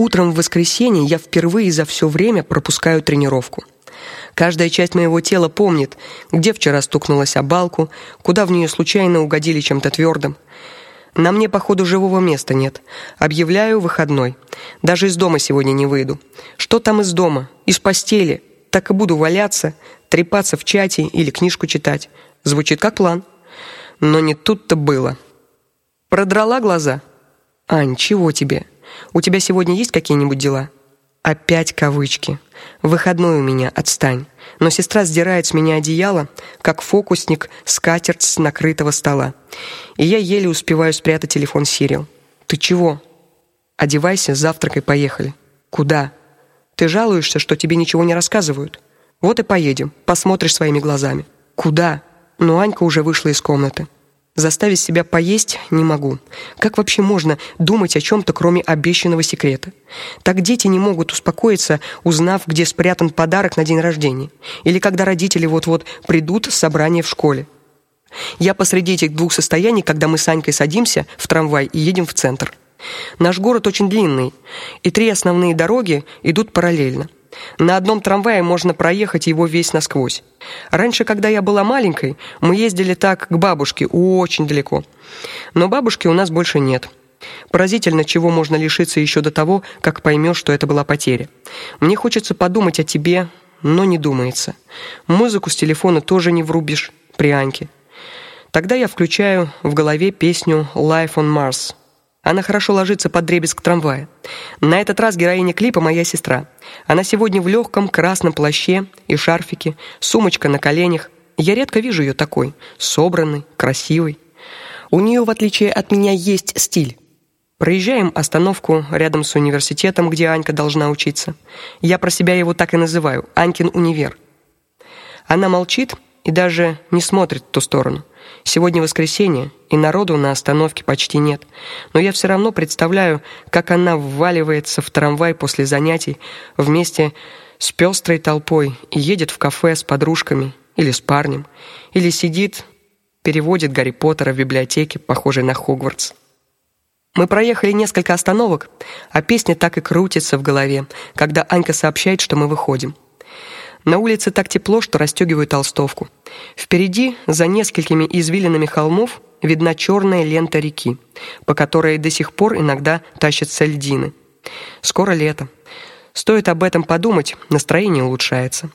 Утром в воскресенье я впервые за все время пропускаю тренировку. Каждая часть моего тела помнит, где вчера стукнулась о балку, куда в нее случайно угодили чем-то твердым. На мне походу живого места нет. Объявляю выходной. Даже из дома сегодня не выйду. Что там из дома? Из постели. Так и буду валяться, трепаться в чате или книжку читать. Звучит как план. Но не тут-то было. Продрала глаза. Ань, чего тебе? У тебя сегодня есть какие-нибудь дела? Опять кавычки. Выходной у меня, отстань. Но сестра сдирает с меня одеяло, как фокусник скатерть с накрытого стола. И я еле успеваю спрятать телефон Сирил. Ты чего? Одевайся, завтракай, поехали. Куда? Ты жалуешься, что тебе ничего не рассказывают. Вот и поедем. Посмотришь своими глазами. Куда? Но Анька уже вышла из комнаты. Заставить себя поесть не могу. Как вообще можно думать о чем то кроме обещанного секрета? Так дети не могут успокоиться, узнав, где спрятан подарок на день рождения, или когда родители вот-вот придут с собрания в школе. Я посреди этих двух состояний, когда мы с Анькой садимся в трамвай и едем в центр. Наш город очень длинный, и три основные дороги идут параллельно. На одном трамвае можно проехать его весь насквозь. Раньше, когда я была маленькой, мы ездили так к бабушке очень далеко. Но бабушки у нас больше нет. Поразительно, чего можно лишиться еще до того, как поймешь, что это была потеря. Мне хочется подумать о тебе, но не думается. Музыку с телефона тоже не врубишь при Аньке. Тогда я включаю в голове песню Life on Mars. Она хорошо ложится под дребезг трамвая. На этот раз героиня клипа моя сестра. Она сегодня в легком красном плаще и шарфике, сумочка на коленях. Я редко вижу ее такой, собранной, красивой. У нее, в отличие от меня, есть стиль. Проезжаем остановку рядом с университетом, где Анька должна учиться. Я про себя его так и называю Анькин универ. Она молчит и даже не смотрит в ту сторону. Сегодня воскресенье, и народу на остановке почти нет. Но я все равно представляю, как она вваливается в трамвай после занятий вместе с пестрой толпой и едет в кафе с подружками или с парнем, или сидит, переводит Гарри Поттера в библиотеке, похожей на Хогвартс. Мы проехали несколько остановок, а песня так и крутится в голове, когда Анька сообщает, что мы выходим. На улице так тепло, что расстегиваю толстовку. Впереди, за несколькими извилинами холмов, видна черная лента реки, по которой до сих пор иногда тащатся льдины. Скоро лето. Стоит об этом подумать, настроение улучшается.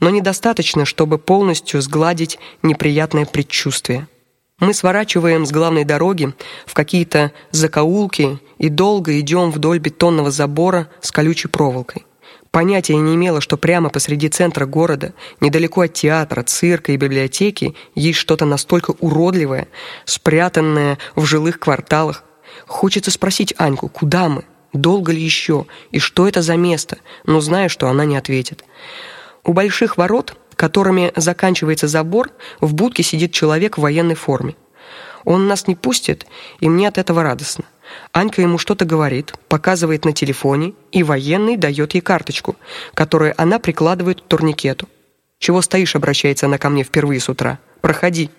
Но недостаточно, чтобы полностью сгладить неприятное предчувствие. Мы сворачиваем с главной дороги в какие-то закоулки и долго идем вдоль бетонного забора с колючей проволокой. Понятия не имела, что прямо посреди центра города, недалеко от театра, цирка и библиотеки, есть что-то настолько уродливое, спрятанное в жилых кварталах. Хочется спросить Аньку, куда мы? Долго ли еще? И что это за место? Но знаю, что она не ответит. У больших ворот, которыми заканчивается забор, в будке сидит человек в военной форме. Он нас не пустит, и мне от этого радостно. Анька ему что-то говорит, показывает на телефоне, и военный дает ей карточку, которую она прикладывает к турникету. Чего стоишь, обращается она ко мне впервые с утра. Проходи.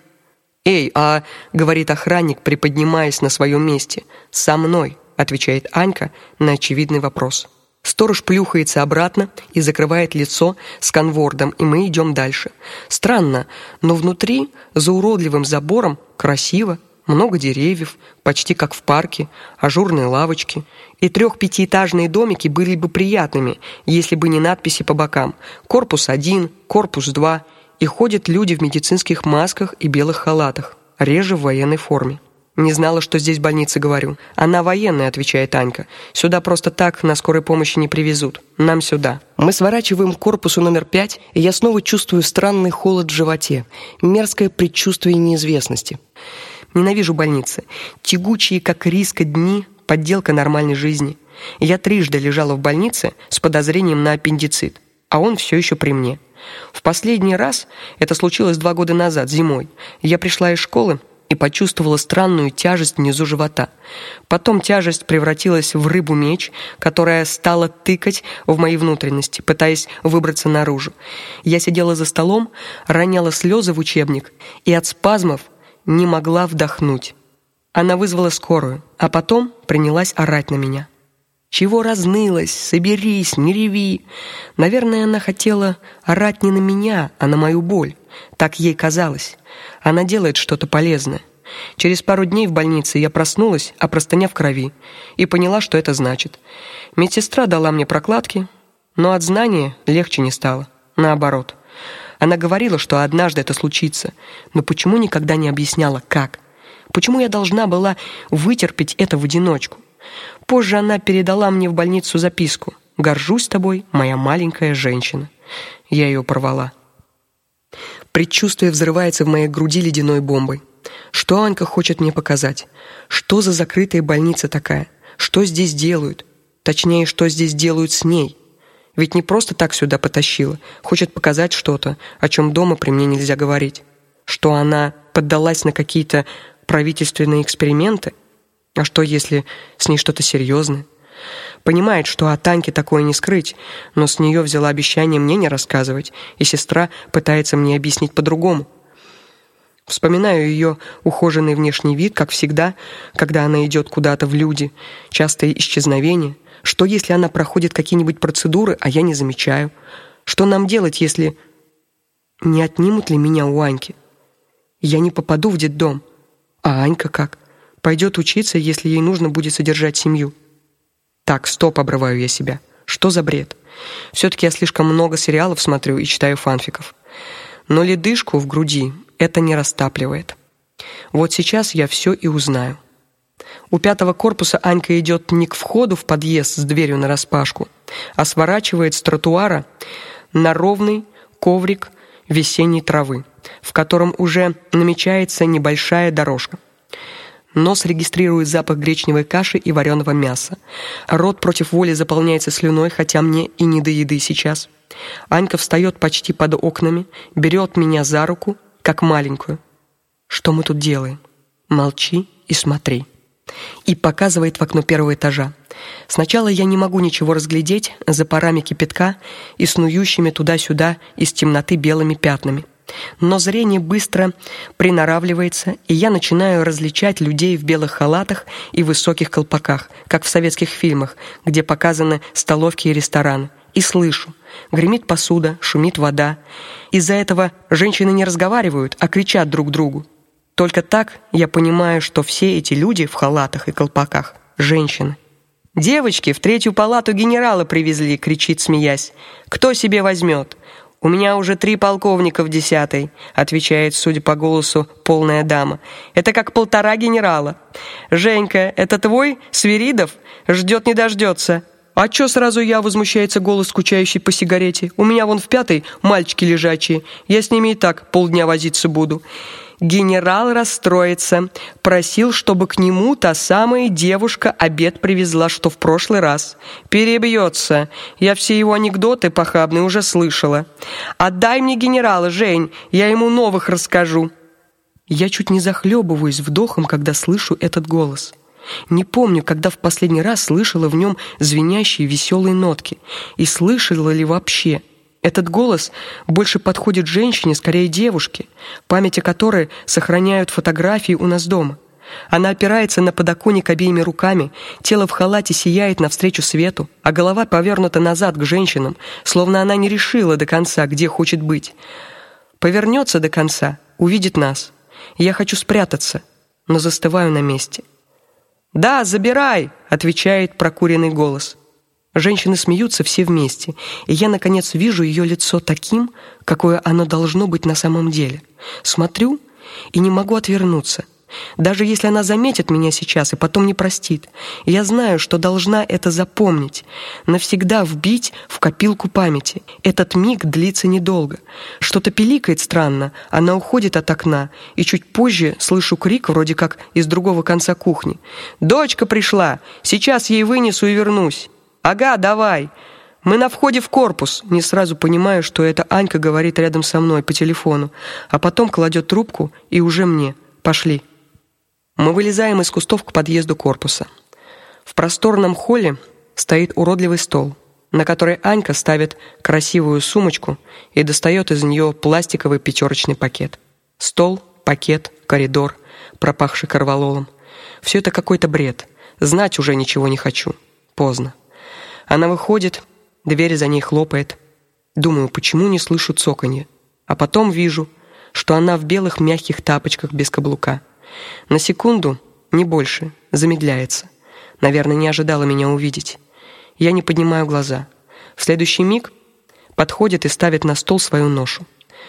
Эй, а говорит охранник, приподнимаясь на своем месте. Со мной, отвечает Анька на очевидный вопрос. Сторож плюхается обратно и закрывает лицо сканвордом, и мы идем дальше. Странно, но внутри, за уродливым забором, красиво много деревьев, почти как в парке, ажурные лавочки, и трех-пятиэтажные домики были бы приятными, если бы не надписи по бокам: корпус 1, корпус 2, и ходят люди в медицинских масках и белых халатах, реже в военной форме. Не знала, что здесь больница, говорю. Она военная, отвечает Анька. Сюда просто так на скорой помощи не привезут. Нам сюда. Мы сворачиваем к корпусу номер пять, и я снова чувствую странный холод в животе, мерзкое предчувствие неизвестности. Ненавижу больницы. Тягучие, как риска дни, подделка нормальной жизни. Я трижды лежала в больнице с подозрением на аппендицит, а он все еще при мне. В последний раз это случилось два года назад, зимой. Я пришла из школы и почувствовала странную тяжесть внизу живота. Потом тяжесть превратилась в рыбу-меч, которая стала тыкать в мои внутренности, пытаясь выбраться наружу. Я сидела за столом, роняла слезы в учебник, и от спазмов не могла вдохнуть. Она вызвала скорую, а потом принялась орать на меня. Чего разнылась? Соберись, не реви. Наверное, она хотела орать не на меня, а на мою боль. Так ей казалось. Она делает что-то полезное. Через пару дней в больнице я проснулась, а простыня в крови, и поняла, что это значит. Медсестра дала мне прокладки, но от знания легче не стало. Наоборот. Она говорила, что однажды это случится, но почему никогда не объясняла как? Почему я должна была вытерпеть это в одиночку? Позже она передала мне в больницу записку: "Горжусь тобой, моя маленькая женщина". Я ее порвала. Предчувствие взрывается в моей груди ледяной бомбой. Что Анька хочет мне показать? Что за закрытая больница такая? Что здесь делают? Точнее, что здесь делают с ней? Ведь не просто так сюда потащила, хочет показать что-то, о чем дома при мне нельзя говорить. Что она поддалась на какие-то правительственные эксперименты? А что если с ней что-то серьезное? Понимает, что от Таньки такое не скрыть, но с нее взяла обещание мне не рассказывать, и сестра пытается мне объяснить по-другому. Вспоминаю ее ухоженный внешний вид, как всегда, когда она идет куда-то в люди, частые исчезновения. Что если она проходит какие-нибудь процедуры, а я не замечаю? Что нам делать, если не отнимут ли меня у Аньки? Я не попаду в детдом. А Анька как? Пойдет учиться, если ей нужно будет содержать семью. Так, стоп, обрываю я себя. Что за бред? все таки я слишком много сериалов смотрю и читаю фанфиков. Но ледышку в груди это не растапливает. Вот сейчас я все и узнаю. У пятого корпуса Анька идет не к входу в подъезд с дверью на распашку, а сворачивает с тротуара на ровный коврик весенней травы, в котором уже намечается небольшая дорожка. Нос регистрирует запах гречневой каши и вареного мяса. Рот против воли заполняется слюной, хотя мне и не до еды сейчас. Анька встает почти под окнами, берет меня за руку, как маленькую. Что мы тут делаем? Молчи и смотри. И показывает в окно первого этажа. Сначала я не могу ничего разглядеть за парами кипятка и снующими туда-сюда из темноты белыми пятнами. Но зрение быстро приноравливается, и я начинаю различать людей в белых халатах и высоких колпаках, как в советских фильмах, где показаны столовки и рестораны. И слышу: гремит посуда, шумит вода. Из-за этого женщины не разговаривают, а кричат друг другу. Только так я понимаю, что все эти люди в халатах и колпаках женщины. Девочки в третью палату генерала привезли, кричит, смеясь. Кто себе возьмет? У меня уже три полковника в десятой, отвечает, судя по голосу, полная дама. Это как полтора генерала. Женька, это твой Свиридов ждет не дождется. А чё сразу я возмущается голос скучающий по сигарете? У меня вон в пятой мальчики лежачие. Я с ними и так полдня возиться буду. Генерал расстроится, просил, чтобы к нему та самая девушка обед привезла, что в прошлый раз. Перебьется. Я все его анекдоты похабные уже слышала. Отдай мне генерала, Жень, я ему новых расскажу. Я чуть не захлебываюсь вдохом, когда слышу этот голос. Не помню, когда в последний раз слышала в нем звенящие веселые нотки, и слышала ли вообще. Этот голос больше подходит женщине, скорее девушке, памяти которой сохраняют фотографии у нас дома. Она опирается на подоконник обеими руками, тело в халате сияет навстречу свету, а голова повернута назад к женщинам, словно она не решила до конца, где хочет быть. Повернется до конца, увидит нас. Я хочу спрятаться, но застываю на месте. "Да, забирай", отвечает прокуренный голос. Женщины смеются все вместе, и я наконец вижу ее лицо таким, какое оно должно быть на самом деле. Смотрю и не могу отвернуться. Даже если она заметит меня сейчас и потом не простит, я знаю, что должна это запомнить, навсегда вбить в копилку памяти. Этот миг длится недолго. Что-то пиликает странно, она уходит от окна, и чуть позже слышу крик вроде как из другого конца кухни. Дочка пришла. Сейчас ей вынесу и вернусь. Ага, давай. Мы на входе в корпус. Не сразу понимаю, что это Анька говорит рядом со мной по телефону, а потом кладет трубку и уже мне. Пошли. Мы вылезаем из кустов к подъезду корпуса. В просторном холле стоит уродливый стол, на который Анька ставит красивую сумочку и достает из нее пластиковый пятерочный пакет. Стол, пакет, коридор, пропахший корвалолом. Все это какой-то бред. Знать уже ничего не хочу. Поздно. Она выходит, дверь за ней хлопает. Думаю, почему не слышу цоканья. А потом вижу, что она в белых мягких тапочках без каблука. На секунду, не больше, замедляется. Наверное, не ожидала меня увидеть. Я не поднимаю глаза. В следующий миг подходит и ставит на стол свою ношу.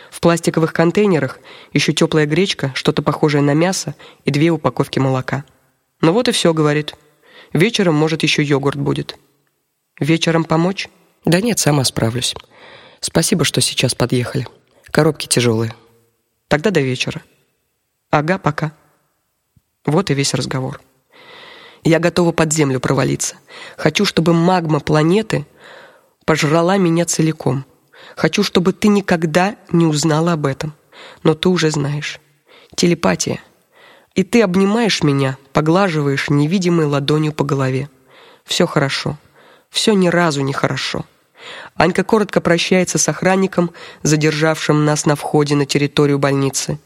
В пластиковых контейнерах еще теплая гречка, что-то похожее на мясо и две упаковки молока. Ну вот и все, говорит. Вечером, может, еще йогурт будет. Вечером помочь? Да нет, сама справлюсь. Спасибо, что сейчас подъехали. Коробки тяжелые. Тогда до вечера. Ага, пока. Вот и весь разговор. Я готова под землю провалиться. Хочу, чтобы магма планеты пожрала меня целиком. Хочу, чтобы ты никогда не узнала об этом. Но ты уже знаешь. Телепатия. И ты обнимаешь меня, поглаживаешь невидимой ладонью по голове. Все хорошо. Все ни разу не хорошо. Анька коротко прощается с охранником, задержавшим нас на входе на территорию больницы.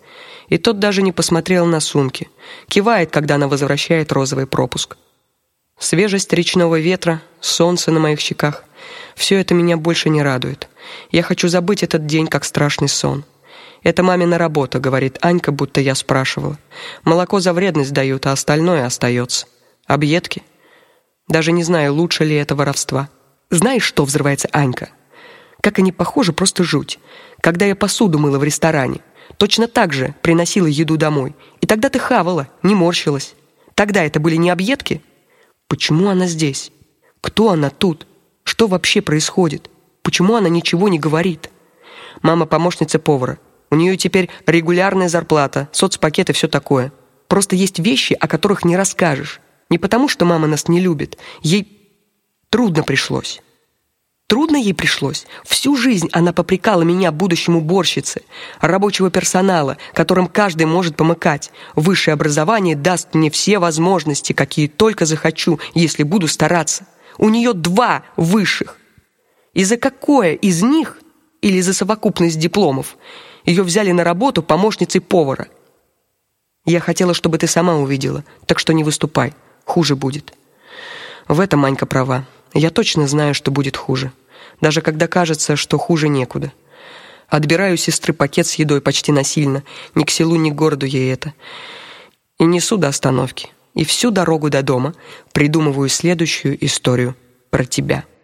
И тот даже не посмотрел на сумки. Кивает, когда она возвращает розовый пропуск. Свежесть речного ветра, солнце на моих щеках все это меня больше не радует. Я хочу забыть этот день как страшный сон. Это мамина работа, говорит Анька, будто я спрашивала. Молоко за вредность дают, а остальное остается. Объедки. Даже не знаю, лучше ли это воровства. Знаешь, что взрывается Анька? Как они похожи, просто жуть. Когда я посуду мыла в ресторане, точно так же приносила еду домой. И тогда ты хавала, не морщилась. Тогда это были не объедки? Почему она здесь? Кто она тут? Что вообще происходит? Почему она ничего не говорит? Мама помощница повара. У нее теперь регулярная зарплата, соцпакет и все такое. Просто есть вещи, о которых не расскажешь. Не потому, что мама нас не любит. Ей трудно пришлось. Трудно ей пришлось. Всю жизнь она попрекала меня, будущему уборщице, рабочего персонала, которым каждый может помыкать. Высшее образование даст мне все возможности, какие только захочу, если буду стараться. У нее два высших. И за какое из них или за совокупность дипломов ее взяли на работу помощницей повара? Я хотела, чтобы ты сама увидела, так что не выступай, хуже будет. В этом Манька права. Я точно знаю, что будет хуже. Даже когда кажется, что хуже некуда. Отбираю сестры пакет с едой почти насильно, ни к селу, ни к городу ей это. И несу до остановки. И всю дорогу до дома придумываю следующую историю про тебя.